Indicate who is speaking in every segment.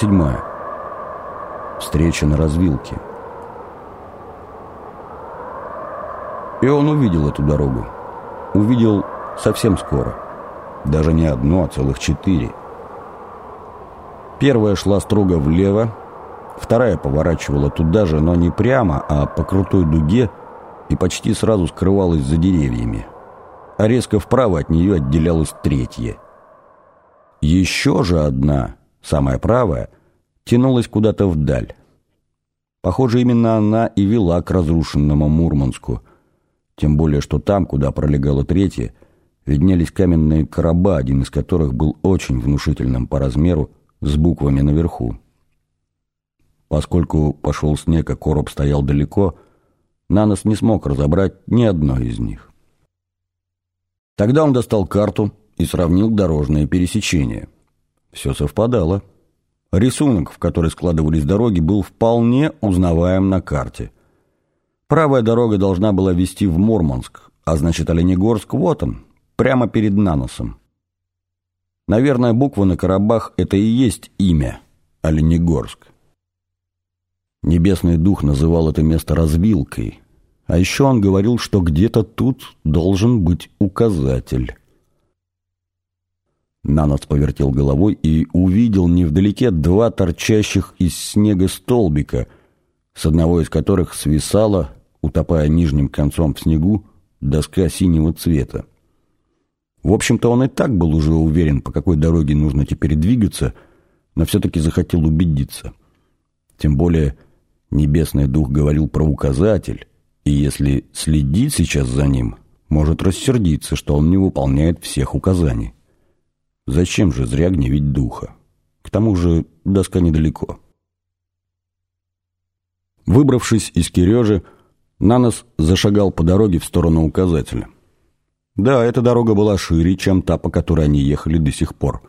Speaker 1: 7. Встреча на развилке. И он увидел эту дорогу. Увидел совсем скоро. Даже не одно, а целых четыре. Первая шла строго влево, вторая поворачивала туда же, но не прямо, а по крутой дуге и почти сразу скрывалась за деревьями. А резко вправо от нее отделялась третья. Еще же одна, самая правая, тянулась куда-то вдаль. Похоже, именно она и вела к разрушенному Мурманску. Тем более, что там, куда пролегала третья, виднелись каменные короба, один из которых был очень внушительным по размеру, с буквами наверху. Поскольку пошел снег, а короб стоял далеко, Нанос не смог разобрать ни одной из них. Тогда он достал карту и сравнил дорожное пересечение. Все совпадало. Рисунок, в который складывались дороги, был вполне узнаваем на карте. Правая дорога должна была вести в Мурманск, а значит Оленегорск вот он, прямо перед Наносом. Наверное, буква на коробах – это и есть имя – Оленегорск. Небесный дух называл это место развилкой, а еще он говорил, что где-то тут должен быть указатель. Нанос повертел головой и увидел невдалеке два торчащих из снега столбика, с одного из которых свисала, утопая нижним концом в снегу, доска синего цвета. В общем-то, он и так был уже уверен, по какой дороге нужно теперь двигаться, но все-таки захотел убедиться. Тем более, небесный дух говорил про указатель, и если следить сейчас за ним, может рассердиться, что он не выполняет всех указаний. Зачем же зря гневить духа? К тому же доска недалеко. Выбравшись из Кирежи, Нанос зашагал по дороге в сторону указателя. Да, эта дорога была шире, чем та, по которой они ехали до сих пор.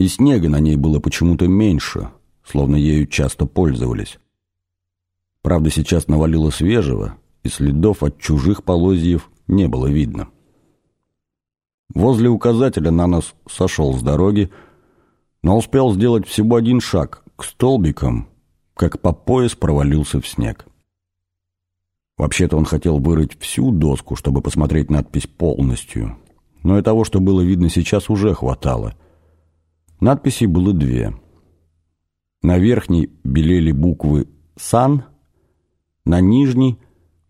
Speaker 1: И снега на ней было почему-то меньше, словно ею часто пользовались. Правда, сейчас навалило свежего, и следов от чужих полозьев не было видно. Возле указателя на нас сошел с дороги, но успел сделать всего один шаг к столбикам, как по пояс провалился в снег. Вообще-то он хотел вырыть всю доску, чтобы посмотреть надпись полностью. Но и того, что было видно сейчас, уже хватало. Надписей было две. На верхней белели буквы «Сан», на нижней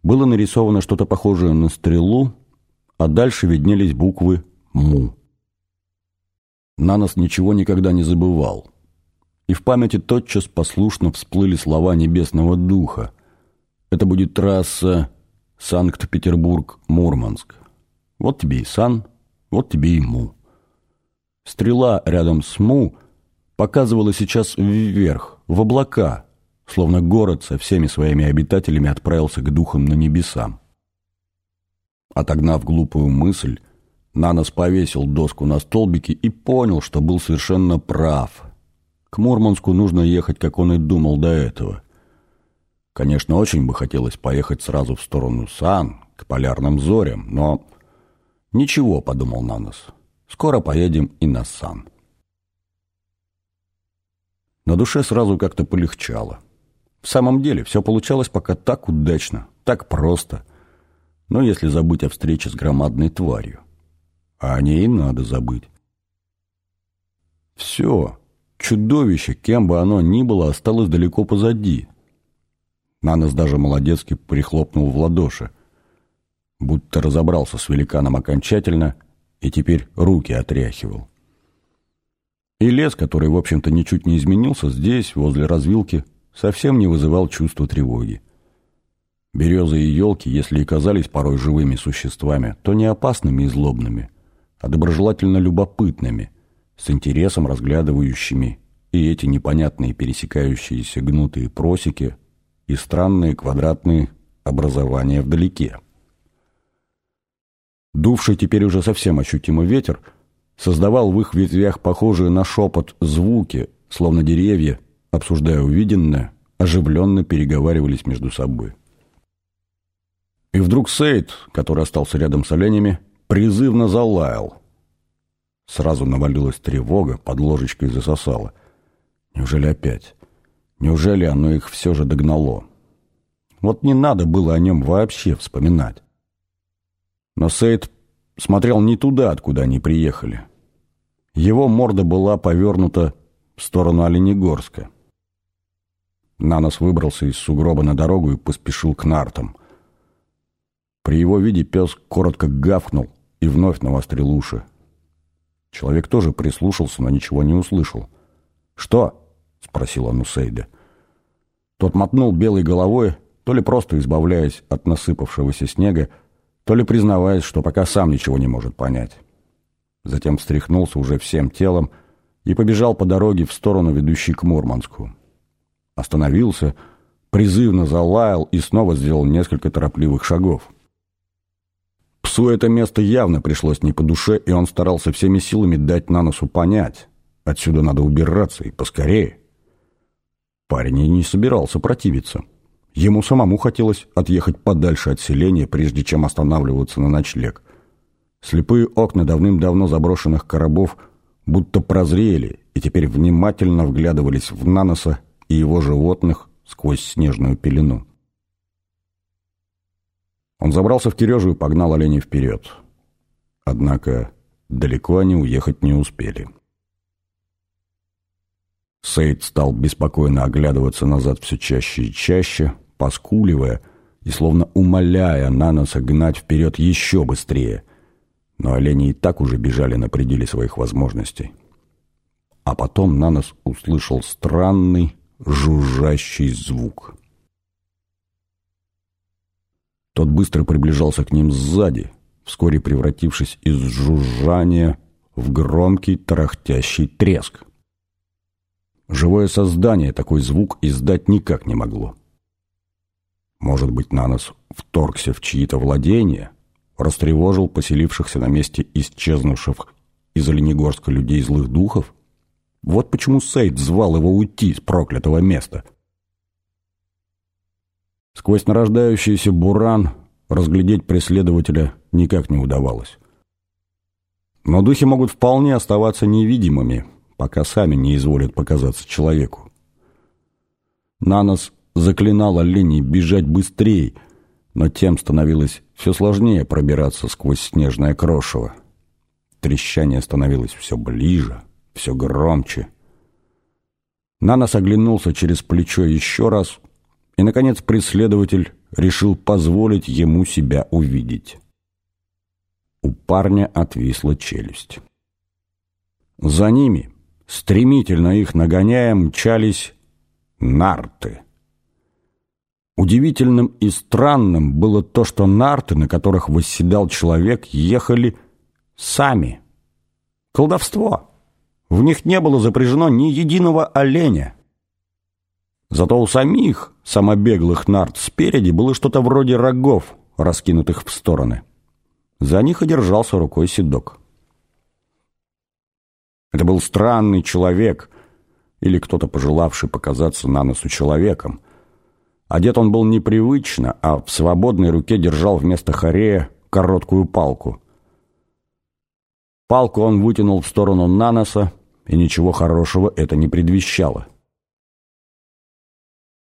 Speaker 1: было нарисовано что-то похожее на стрелу, а дальше виднелись буквы «Му». Нанос ничего никогда не забывал. И в памяти тотчас послушно всплыли слова небесного духа – это будет трасса Санкт-Петербург-Мурманск. Вот тебе и Сан, вот тебе и Му. Стрела рядом с Му показывала сейчас вверх, в облака, словно город со всеми своими обитателями отправился к духам на небесам. Отогнав глупую мысль, Нанос повесил доску на столбике и понял, что был совершенно прав. К Мурманску нужно ехать, как он и думал до этого – Конечно, очень бы хотелось поехать сразу в сторону Сан, к полярным зорям, но... Ничего, подумал Нанос, скоро поедем и на Сан. На душе сразу как-то полегчало. В самом деле, все получалось пока так удачно, так просто. Но если забыть о встрече с громадной тварью. А о ней надо забыть. Все, чудовище, кем бы оно ни было, осталось далеко позади — Нанос даже молодецки прихлопнул в ладоши, будто разобрался с великаном окончательно и теперь руки отряхивал. И лес, который, в общем-то, ничуть не изменился, здесь, возле развилки, совсем не вызывал чувства тревоги. Березы и елки, если и казались порой живыми существами, то не опасными и злобными, а доброжелательно любопытными, с интересом разглядывающими и эти непонятные пересекающиеся гнутые просеки, и странные квадратные образования вдалеке. Дувший теперь уже совсем ощутимый ветер создавал в их ветвях похожие на шепот звуки, словно деревья, обсуждая увиденное, оживленно переговаривались между собой. И вдруг Сейд, который остался рядом с оленями, призывно залаял. Сразу навалилась тревога, под ложечкой засосала. Неужели опять? Неужели оно их все же догнало? Вот не надо было о нем вообще вспоминать. Но Сейд смотрел не туда, откуда они приехали. Его морда была повернута в сторону Оленегорска. Нанос выбрался из сугроба на дорогу и поспешил к нартам. При его виде пес коротко гавкнул и вновь навострил уши. Человек тоже прислушался, но ничего не услышал. «Что?» — спросил он у Сейда. Тот мотнул белой головой, то ли просто избавляясь от насыпавшегося снега, то ли признаваясь, что пока сам ничего не может понять. Затем встряхнулся уже всем телом и побежал по дороге в сторону, ведущей к Мурманску. Остановился, призывно залаял и снова сделал несколько торопливых шагов. Псу это место явно пришлось не по душе, и он старался всеми силами дать на носу понять. Отсюда надо убираться, и поскорее. Парень и не собирался противиться. Ему самому хотелось отъехать подальше от селения, прежде чем останавливаться на ночлег. Слепые окна давным-давно заброшенных коробов будто прозрели и теперь внимательно вглядывались в Наноса и его животных сквозь снежную пелену. Он забрался в Тережу и погнал оленей вперед. Однако далеко они уехать не успели. Сейд стал беспокойно оглядываться назад все чаще и чаще, поскуливая и словно умоляя Наноса гнать вперед еще быстрее. Но олени и так уже бежали на пределе своих возможностей. А потом Нанос услышал странный жужжащий звук. Тот быстро приближался к ним сзади, вскоре превратившись из жужжания в громкий тарахтящий треск. Живое создание такой звук издать никак не могло. Может быть, Нанос вторгся в чьи-то владения, растревожил поселившихся на месте исчезнувших из Оленегорска людей злых духов? Вот почему Сейд звал его уйти с проклятого места. Сквозь нарождающийся буран разглядеть преследователя никак не удавалось. Но духи могут вполне оставаться невидимыми, пока сами не изволят показаться человеку. Нанос заклинал оленей бежать быстрее, но тем становилось все сложнее пробираться сквозь снежное крошево. Трещание становилось все ближе, все громче. Нанос оглянулся через плечо еще раз, и, наконец, преследователь решил позволить ему себя увидеть. У парня отвисла челюсть. За ними, стремительно их нагоняя, мчались нарты. Удивительным и странным было то, что нарты, на которых восседал человек, ехали сами. Колдовство! В них не было запряжено ни единого оленя. Зато у самих самобеглых нарт спереди было что-то вроде рогов, раскинутых в стороны. За них и держался рукой седок. Это был странный человек, или кто-то, пожелавший показаться на носу человеком. Одет он был непривычно, а в свободной руке держал вместо хорея короткую палку. Палку он вытянул в сторону Наноса, и ничего хорошего это не предвещало.